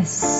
es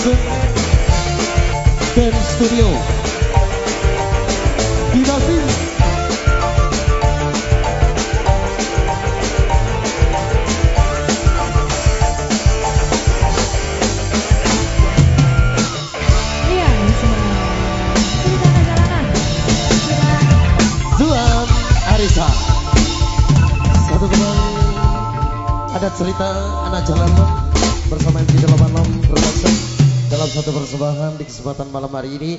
Jackson dari studio. Di Basil. Arisa Satu teman. Ada cerita anak jalanan Bersama MC Delapan Nom dalam satu persembahan di kesempatan malam hari ini.